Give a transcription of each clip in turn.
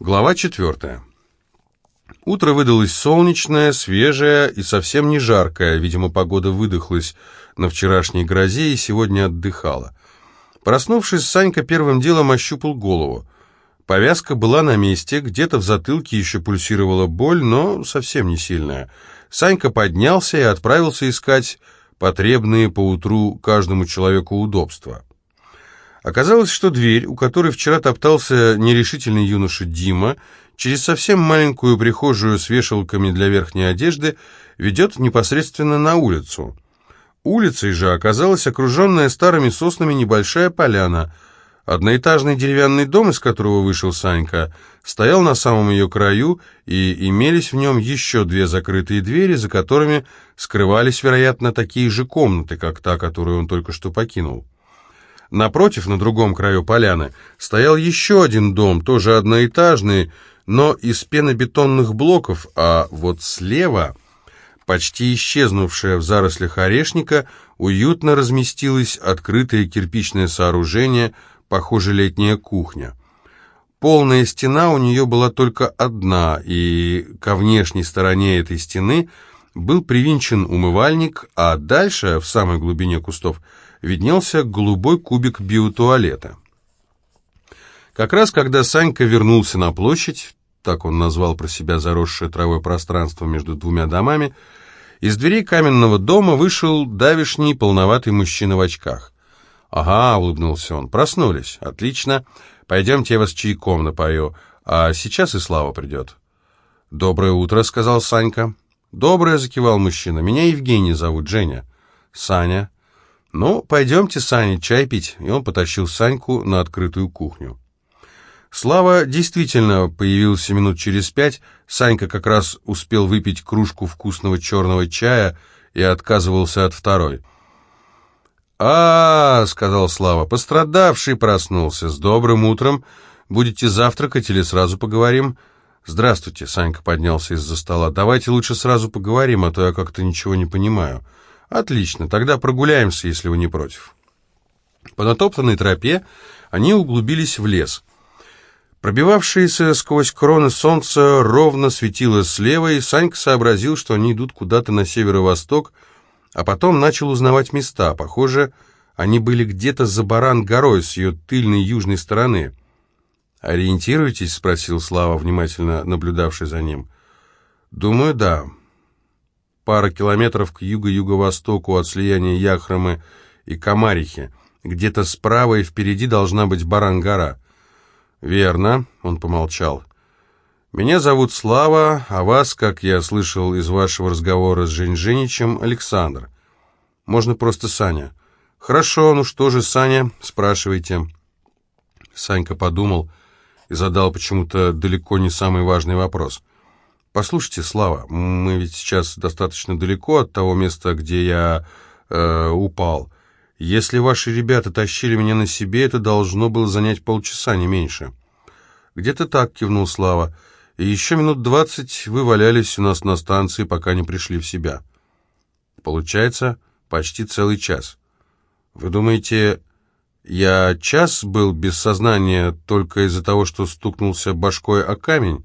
Глава четвертая. Утро выдалось солнечное, свежее и совсем не жаркое. Видимо, погода выдохлась на вчерашней грозе и сегодня отдыхала. Проснувшись, Санька первым делом ощупал голову. Повязка была на месте, где-то в затылке еще пульсировала боль, но совсем не сильная. Санька поднялся и отправился искать потребные поутру каждому человеку удобства. Оказалось, что дверь, у которой вчера топтался нерешительный юноша Дима, через совсем маленькую прихожую с вешалками для верхней одежды, ведет непосредственно на улицу. Улицей же оказалась окруженная старыми соснами небольшая поляна. Одноэтажный деревянный дом, из которого вышел Санька, стоял на самом ее краю, и имелись в нем еще две закрытые двери, за которыми скрывались, вероятно, такие же комнаты, как та, которую он только что покинул. Напротив, на другом краю поляны, стоял еще один дом, тоже одноэтажный, но из пенобетонных блоков, а вот слева, почти исчезнувшая в зарослях орешника, уютно разместилось открытое кирпичное сооружение, похоже, летняя кухня. Полная стена у нее была только одна, и ко внешней стороне этой стены был привинчен умывальник, а дальше, в самой глубине кустов, виднелся голубой кубик биотуалета. Как раз когда Санька вернулся на площадь, так он назвал про себя заросшее травой пространство между двумя домами, из дверей каменного дома вышел давишний полноватый мужчина в очках. «Ага», — улыбнулся он, — «проснулись. Отлично. Пойдемте, я вас чайком напою, а сейчас и Слава придет». «Доброе утро», — сказал Санька. «Доброе», — закивал мужчина. «Меня Евгений зовут, Женя». «Саня». «Ну, пойдемте, Саня, чай пить». И он потащил Саньку на открытую кухню. Слава действительно появился минут через пять. Санька как раз успел выпить кружку вкусного черного чая и отказывался от второй. а, -а, -а сказал Слава, — пострадавший проснулся. С добрым утром. Будете завтракать или сразу поговорим?» «Здравствуйте», — Санька поднялся из-за стола. «Давайте лучше сразу поговорим, а то я как-то ничего не понимаю». «Отлично, тогда прогуляемся, если вы не против». По натоптанной тропе они углубились в лес — Пробивавшееся сквозь кроны солнца ровно светило слева, и Санька сообразил, что они идут куда-то на северо-восток, а потом начал узнавать места. Похоже, они были где-то за Баран-горой с ее тыльной южной стороны. «Ориентируетесь?» — спросил Слава, внимательно наблюдавший за ним. «Думаю, да. Пара километров к юго-юго-востоку от слияния Яхромы и Комарихи. Где-то справа и впереди должна быть Баран-гора». «Верно», — он помолчал. «Меня зовут Слава, а вас, как я слышал из вашего разговора с Жень Александр. Можно просто Саня». «Хорошо, ну что же, Саня, спрашивайте». Санька подумал и задал почему-то далеко не самый важный вопрос. «Послушайте, Слава, мы ведь сейчас достаточно далеко от того места, где я э, упал». Если ваши ребята тащили меня на себе, это должно было занять полчаса, не меньше. Где-то так, кивнул Слава. И еще минут двадцать вы валялись у нас на станции, пока не пришли в себя. Получается, почти целый час. Вы думаете, я час был без сознания только из-за того, что стукнулся башкой о камень?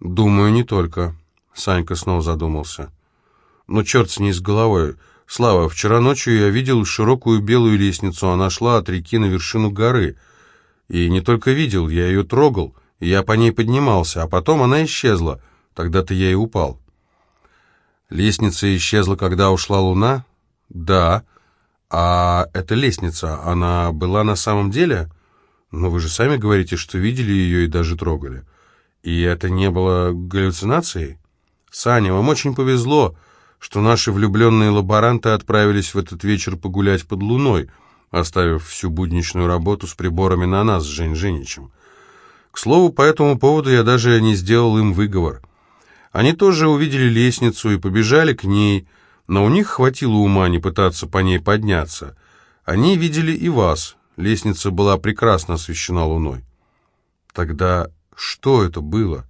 Думаю, не только. Санька снова задумался. Ну, черт с ней с головой. «Слава, вчера ночью я видел широкую белую лестницу, она шла от реки на вершину горы. И не только видел, я ее трогал, я по ней поднимался, а потом она исчезла. Тогда-то я и упал». «Лестница исчезла, когда ушла луна?» «Да. А эта лестница, она была на самом деле?» «Но вы же сами говорите, что видели ее и даже трогали. И это не было галлюцинацией?» «Саня, вам очень повезло что наши влюбленные лаборанты отправились в этот вечер погулять под луной, оставив всю будничную работу с приборами на нас с Жень Женичем. К слову, по этому поводу я даже не сделал им выговор. Они тоже увидели лестницу и побежали к ней, но у них хватило ума не пытаться по ней подняться. Они видели и вас. Лестница была прекрасно освещена луной. Тогда что это было?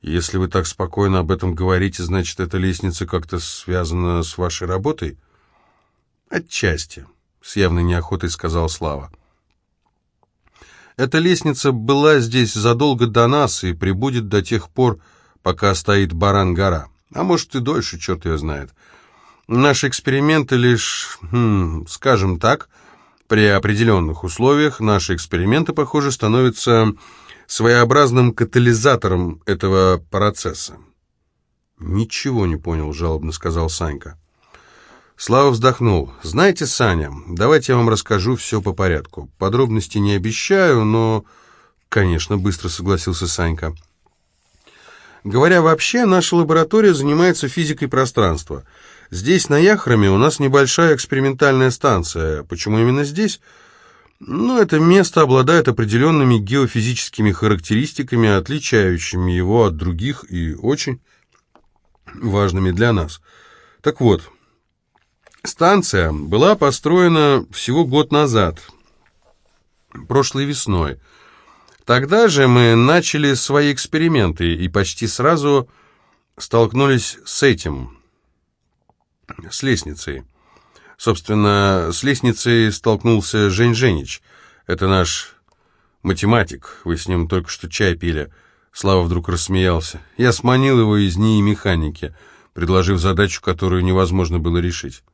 Если вы так спокойно об этом говорите, значит, эта лестница как-то связана с вашей работой? Отчасти, с явной неохотой сказал Слава. Эта лестница была здесь задолго до нас и прибудет до тех пор, пока стоит Баран-гора. А может и дольше, черт ее знает. Наши эксперименты лишь, хм, скажем так, при определенных условиях наши эксперименты, похоже, становятся своеобразным катализатором этого процесса. «Ничего не понял», — жалобно сказал Санька. Слава вздохнул. «Знаете, Саня, давайте я вам расскажу все по порядку. Подробности не обещаю, но...» «Конечно», — быстро согласился Санька. «Говоря вообще, наша лаборатория занимается физикой пространства. Здесь, на Яхраме, у нас небольшая экспериментальная станция. Почему именно здесь?» «Ну, это место обладает определенными геофизическими характеристиками, отличающими его от других и очень важными для нас. Так вот...» Станция была построена всего год назад, прошлой весной. Тогда же мы начали свои эксперименты и почти сразу столкнулись с этим, с лестницей. Собственно, с лестницей столкнулся Жень Женич. Это наш математик, вы с ним только что чай пили. Слава вдруг рассмеялся. Я сманил его из НИИ механики, предложив задачу, которую невозможно было решить.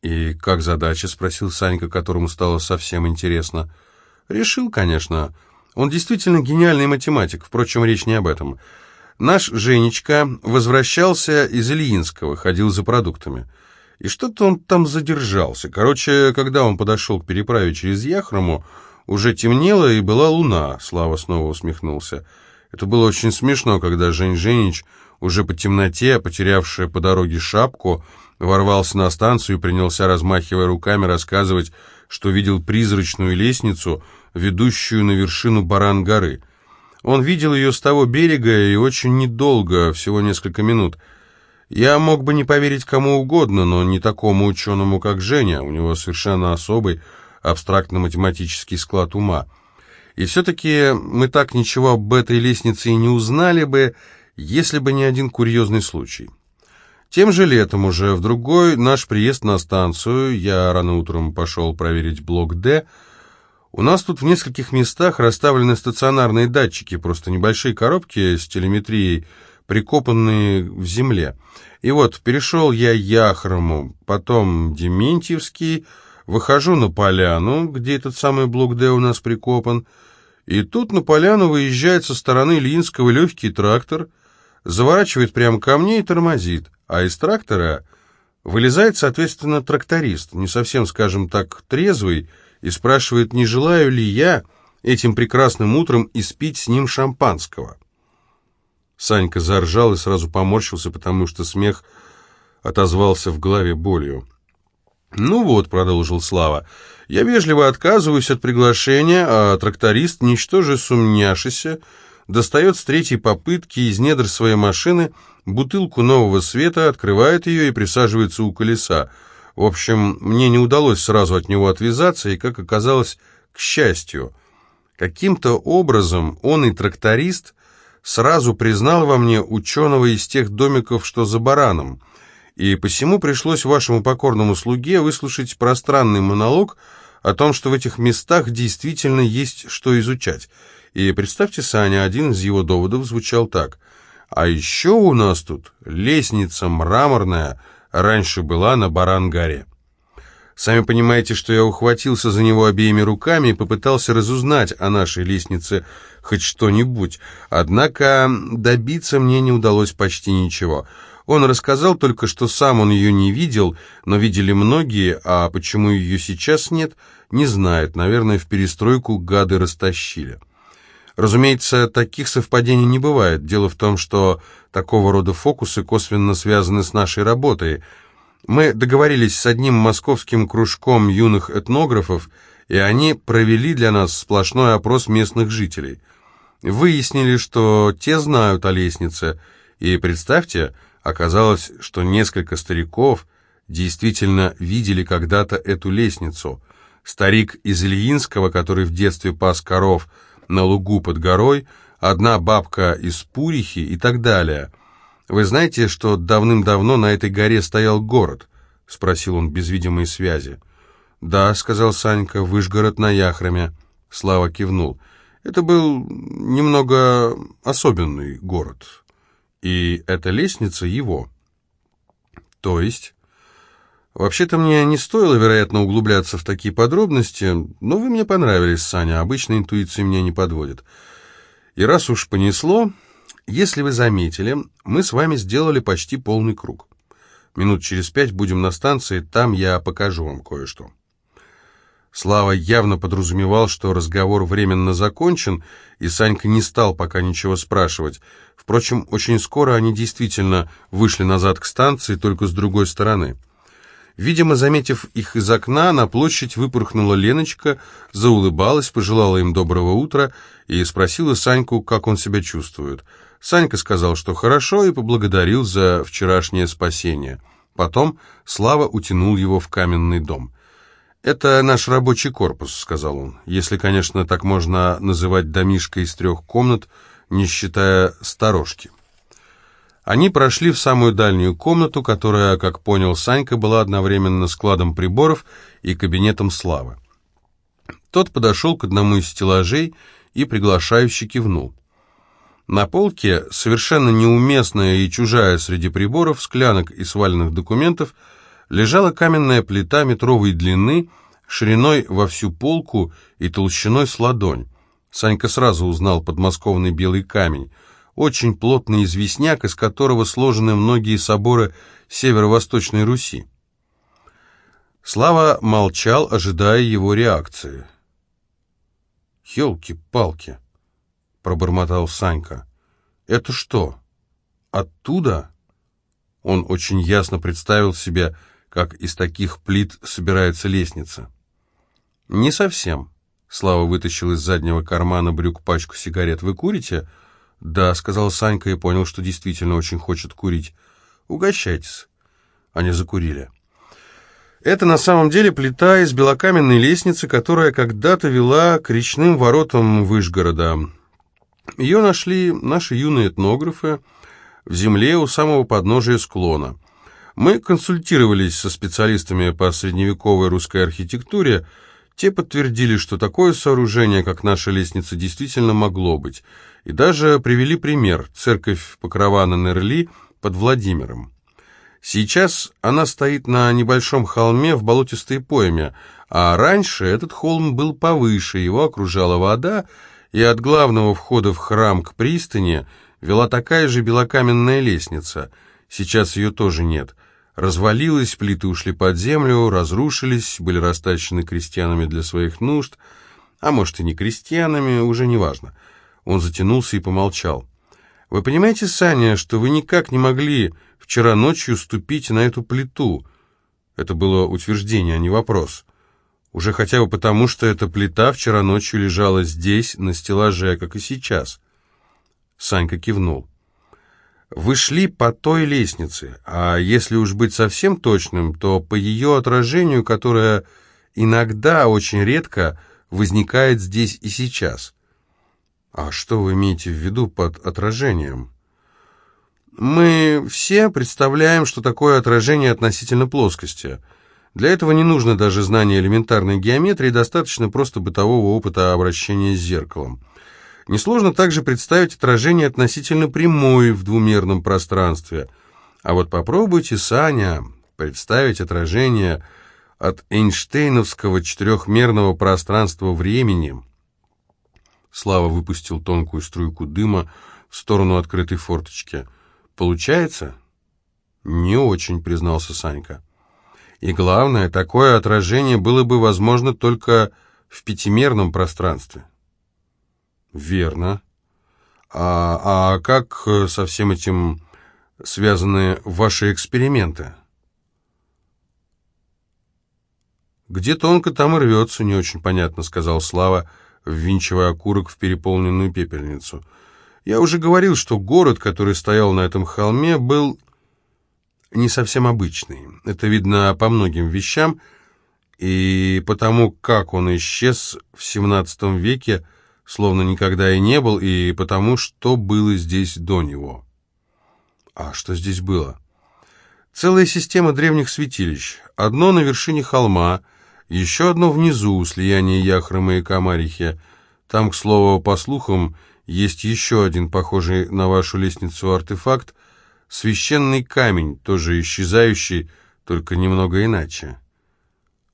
«И как задача?» — спросил Санька, которому стало совсем интересно. «Решил, конечно. Он действительно гениальный математик, впрочем, речь не об этом. Наш Женечка возвращался из Ильинского, ходил за продуктами. И что-то он там задержался. Короче, когда он подошел к переправе через Яхрому, уже темнело и была луна. Слава снова усмехнулся. Это было очень смешно, когда Жень Женич, уже по темноте, потерявшая по дороге шапку, ворвался на станцию и принялся, размахивая руками, рассказывать, что видел призрачную лестницу, ведущую на вершину Баран-горы. Он видел ее с того берега и очень недолго, всего несколько минут. Я мог бы не поверить кому угодно, но не такому ученому, как Женя. У него совершенно особый абстрактно-математический склад ума. И все-таки мы так ничего об этой лестнице и не узнали бы, если бы не один курьезный случай. Тем же летом уже, в другой наш приезд на станцию, я рано утром пошел проверить блок «Д», у нас тут в нескольких местах расставлены стационарные датчики, просто небольшие коробки с телеметрией, прикопанные в земле. И вот, перешел я Яхрому, потом Дементьевский, выхожу на поляну, где этот самый блок «Д» у нас прикопан, и тут на поляну выезжает со стороны Ильинского легкий трактор, заворачивает прямо ко мне и тормозит а из трактора вылезает, соответственно, тракторист, не совсем, скажем так, трезвый, и спрашивает, не желаю ли я этим прекрасным утром испить с ним шампанского. Санька заржал и сразу поморщился, потому что смех отозвался в голове болью. «Ну вот», — продолжил Слава, — «я вежливо отказываюсь от приглашения, а тракторист, ничтоже сумняшися, достает с третьей попытки из недр своей машины бутылку нового света, открывает ее и присаживается у колеса. В общем, мне не удалось сразу от него отвязаться, и, как оказалось, к счастью, каким-то образом он и тракторист сразу признал во мне ученого из тех домиков, что за бараном, и посему пришлось вашему покорному слуге выслушать пространный монолог о том, что в этих местах действительно есть что изучать. И представьте, Саня, один из его доводов звучал так. «А еще у нас тут лестница мраморная, раньше была на Барангаре». Сами понимаете, что я ухватился за него обеими руками и попытался разузнать о нашей лестнице хоть что-нибудь. Однако добиться мне не удалось почти ничего. Он рассказал только, что сам он ее не видел, но видели многие, а почему ее сейчас нет, не знает. Наверное, в перестройку гады растащили. Разумеется, таких совпадений не бывает. Дело в том, что такого рода фокусы косвенно связаны с нашей работой. Мы договорились с одним московским кружком юных этнографов, и они провели для нас сплошной опрос местных жителей. Выяснили, что те знают о лестнице, и, представьте, оказалось, что несколько стариков действительно видели когда-то эту лестницу. Старик из Ильинского, который в детстве пас коров, на лугу под горой, одна бабка из Пурихи и так далее. Вы знаете, что давным-давно на этой горе стоял город?» — спросил он без видимой связи. «Да», — сказал Санька, — «Выжгород на Яхраме». Слава кивнул. Это был немного особенный город. И эта лестница его. То есть... Вообще-то мне не стоило, вероятно, углубляться в такие подробности, но вы мне понравились, Саня, обычно интуиция меня не подводит. И раз уж понесло, если вы заметили, мы с вами сделали почти полный круг. Минут через пять будем на станции, там я покажу вам кое-что. Слава явно подразумевал, что разговор временно закончен, и Санька не стал пока ничего спрашивать. Впрочем, очень скоро они действительно вышли назад к станции, только с другой стороны. Видимо, заметив их из окна, на площадь выпорхнула Леночка, заулыбалась, пожелала им доброго утра и спросила Саньку, как он себя чувствует. Санька сказал, что хорошо, и поблагодарил за вчерашнее спасение. Потом Слава утянул его в каменный дом. «Это наш рабочий корпус», — сказал он, «если, конечно, так можно называть домишко из трех комнат, не считая сторожки». Они прошли в самую дальнюю комнату, которая, как понял Санька, была одновременно складом приборов и кабинетом Славы. Тот подошел к одному из стеллажей и приглашающе кивнул. На полке, совершенно неуместная и чужая среди приборов, склянок и сваленных документов, лежала каменная плита метровой длины, шириной во всю полку и толщиной с ладонь. Санька сразу узнал подмосковный белый камень, очень плотный известняк, из которого сложены многие соборы северо-восточной Руси. Слава молчал, ожидая его реакции. «Елки-палки!» — пробормотал Санька. «Это что, оттуда?» Он очень ясно представил себе, как из таких плит собирается лестница. «Не совсем». Слава вытащил из заднего кармана брюк пачку сигарет. «Вы курите?» «Да», — сказал Санька и понял, что действительно очень хочет курить. «Угощайтесь». Они закурили. Это на самом деле плита из белокаменной лестницы, которая когда-то вела к речным воротам Вышгорода. Ее нашли наши юные этнографы в земле у самого подножия склона. Мы консультировались со специалистами по средневековой русской архитектуре. Те подтвердили, что такое сооружение, как наша лестница, действительно могло быть. И даже привели пример – церковь Покрова на Нерли под Владимиром. Сейчас она стоит на небольшом холме в болотистой пойме, а раньше этот холм был повыше, его окружала вода, и от главного входа в храм к пристани вела такая же белокаменная лестница. Сейчас ее тоже нет – развалилась, плиты ушли под землю, разрушились, были растащены крестьянами для своих нужд, а может и не крестьянами, уже не важно. Он затянулся и помолчал. «Вы понимаете, Саня, что вы никак не могли вчера ночью ступить на эту плиту?» Это было утверждение, а не вопрос. Уже хотя бы потому, что эта плита вчера ночью лежала здесь, на стеллаже, как и сейчас. Санька кивнул. Вы шли по той лестнице, а если уж быть совсем точным, то по ее отражению, которое иногда, очень редко, возникает здесь и сейчас. А что вы имеете в виду под отражением? Мы все представляем, что такое отражение относительно плоскости. Для этого не нужно даже знания элементарной геометрии, достаточно просто бытового опыта обращения с зеркалом. Несложно также представить отражение относительно прямой в двумерном пространстве. А вот попробуйте, Саня, представить отражение от Эйнштейновского четырехмерного пространства времени. Слава выпустил тонкую струйку дыма в сторону открытой форточки. «Получается?» «Не очень», — признался Санька. «И главное, такое отражение было бы возможно только в пятимерном пространстве». Верно. А, а как э, со всем этим связаны ваши эксперименты? Где тонко, там и рвется, не очень понятно, сказал Слава, ввинчивая окурок в переполненную пепельницу. Я уже говорил, что город, который стоял на этом холме, был не совсем обычный. Это видно по многим вещам, и потому, как он исчез в XVII веке, словно никогда и не был, и потому, что было здесь до него. А что здесь было? Целая система древних святилищ. Одно на вершине холма, Еще одно внизу, слияние Яхрома и Камарихи. Там, к слову, по слухам, есть еще один похожий на вашу лестницу артефакт, священный камень, тоже исчезающий, только немного иначе.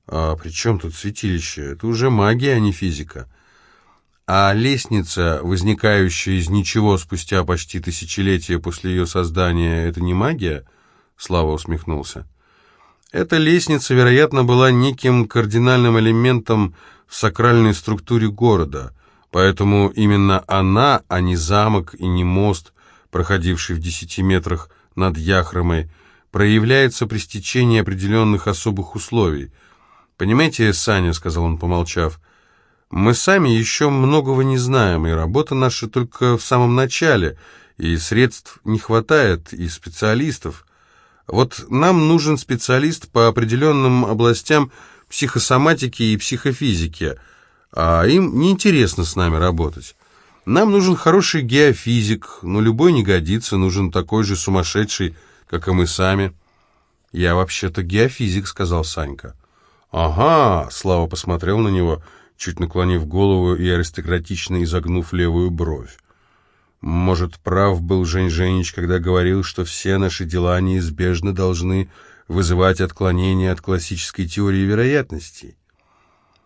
А при чем тут святилище? Это уже магия, а не физика. А лестница, возникающая из ничего спустя почти тысячелетия после ее создания, это не магия? Слава усмехнулся. Эта лестница, вероятно, была неким кардинальным элементом в сакральной структуре города, поэтому именно она, а не замок и не мост, проходивший в десяти метрах над Яхромой, проявляется при стечении определенных особых условий. «Понимаете, Саня», — сказал он, помолчав, — «мы сами еще многого не знаем, и работа наша только в самом начале, и средств не хватает, и специалистов». Вот нам нужен специалист по определенным областям психосоматики и психофизики, а им неинтересно с нами работать. Нам нужен хороший геофизик, но любой не годится, нужен такой же сумасшедший, как и мы сами. «Я вообще-то геофизик», — сказал Санька. «Ага», — Слава посмотрел на него, чуть наклонив голову и аристократично изогнув левую бровь. Может, прав был Жень Женич, когда говорил, что все наши дела неизбежно должны вызывать отклонения от классической теории вероятностей.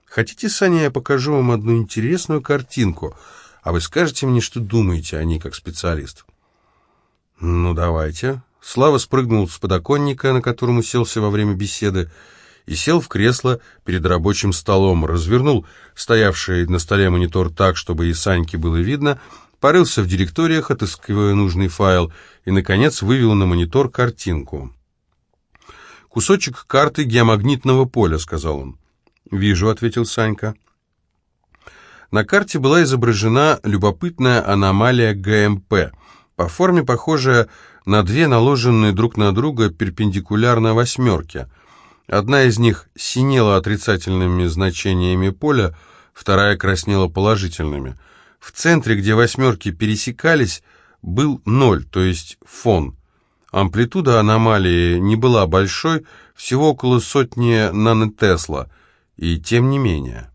Хотите, Саня, я покажу вам одну интересную картинку, а вы скажете мне, что думаете о ней как специалист? Ну, давайте. Слава спрыгнул с подоконника, на котором уселся во время беседы, и сел в кресло перед рабочим столом, развернул стоявший на столе монитор так, чтобы и Саньке было видно — порылся в директориях, отыскивая нужный файл, и, наконец, вывел на монитор картинку. «Кусочек карты геомагнитного поля», — сказал он. «Вижу», — ответил Санька. На карте была изображена любопытная аномалия ГМП, по форме похожая на две наложенные друг на друга перпендикулярно восьмерки. Одна из них синела отрицательными значениями поля, вторая краснела положительными — в центре, где восьмерки пересекались, был ноль, то есть фон. Амплитуда аномалии не была большой, всего около сотни нанотесла, и тем не менее.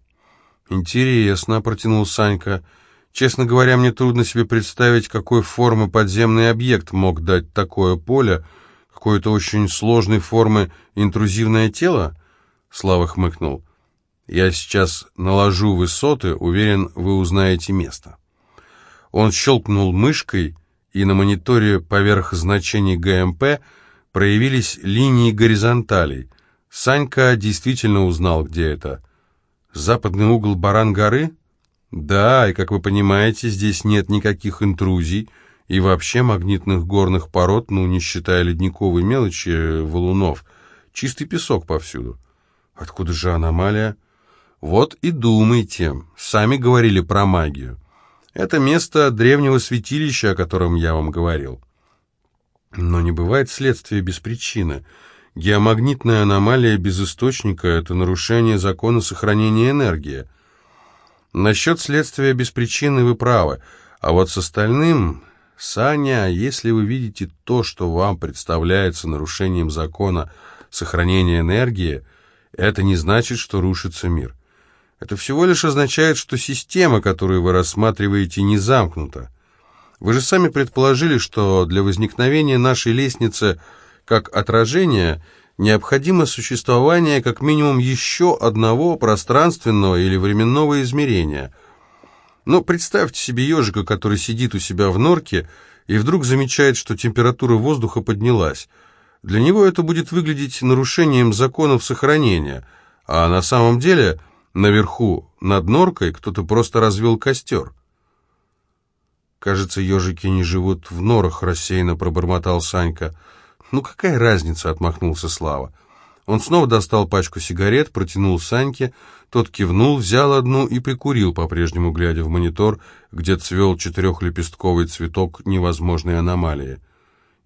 «Интересно», — протянул Санька. «Честно говоря, мне трудно себе представить, какой формы подземный объект мог дать такое поле, какой-то очень сложной формы интрузивное тело?» Слава хмыкнул. Я сейчас наложу высоты, уверен, вы узнаете место. Он щелкнул мышкой, и на мониторе поверх значений ГМП проявились линии горизонталей. Санька действительно узнал, где это. Западный угол Баран-горы? Да, и, как вы понимаете, здесь нет никаких интрузий, и вообще магнитных горных пород, ну, не считая ледниковой мелочи, валунов. Чистый песок повсюду. Откуда же аномалия? Вот и думайте, сами говорили про магию. Это место древнего святилища, о котором я вам говорил. Но не бывает следствия без причины. Геомагнитная аномалия без источника — это нарушение закона сохранения энергии. Насчет следствия без причины вы правы, а вот с остальным... Саня, если вы видите то, что вам представляется нарушением закона сохранения энергии, это не значит, что рушится мир. Это всего лишь означает, что система, которую вы рассматриваете, не замкнута. Вы же сами предположили, что для возникновения нашей лестницы как отражения необходимо существование как минимум еще одного пространственного или временного измерения. Но представьте себе ежика, который сидит у себя в норке и вдруг замечает, что температура воздуха поднялась. Для него это будет выглядеть нарушением законов сохранения, а на самом деле – Наверху, над норкой, кто-то просто развел костер. «Кажется, ежики не живут в норах», — рассеянно пробормотал Санька. «Ну какая разница?» — отмахнулся Слава. Он снова достал пачку сигарет, протянул Саньке, тот кивнул, взял одну и прикурил, по-прежнему глядя в монитор, где цвел четырехлепестковый цветок невозможной аномалии.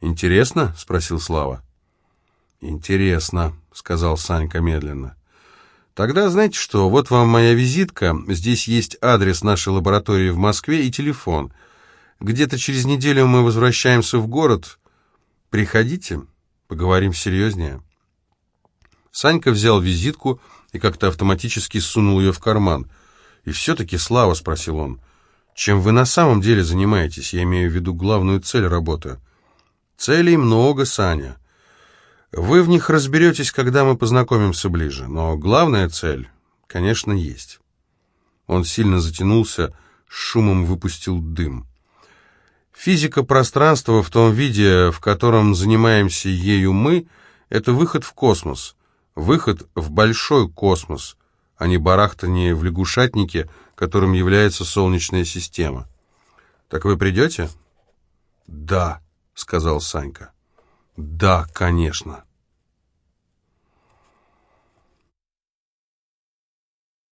«Интересно?» — спросил Слава. «Интересно», — сказал Санька медленно. Тогда знаете что, вот вам моя визитка, здесь есть адрес нашей лаборатории в Москве и телефон. Где-то через неделю мы возвращаемся в город. Приходите, поговорим серьезнее. Санька взял визитку и как-то автоматически сунул ее в карман. «И все-таки, Слава», — спросил он, — «чем вы на самом деле занимаетесь? Я имею в виду главную цель работы». «Целей много, Саня. Вы в них разберетесь, когда мы познакомимся ближе, но главная цель, конечно, есть». Он сильно затянулся, шумом выпустил дым. Физика пространства в том виде, в котором занимаемся ею мы, это выход в космос, выход в большой космос, а не барахтание в лягушатнике, которым является Солнечная система. Так вы придете? Да, сказал Санька. Да, конечно.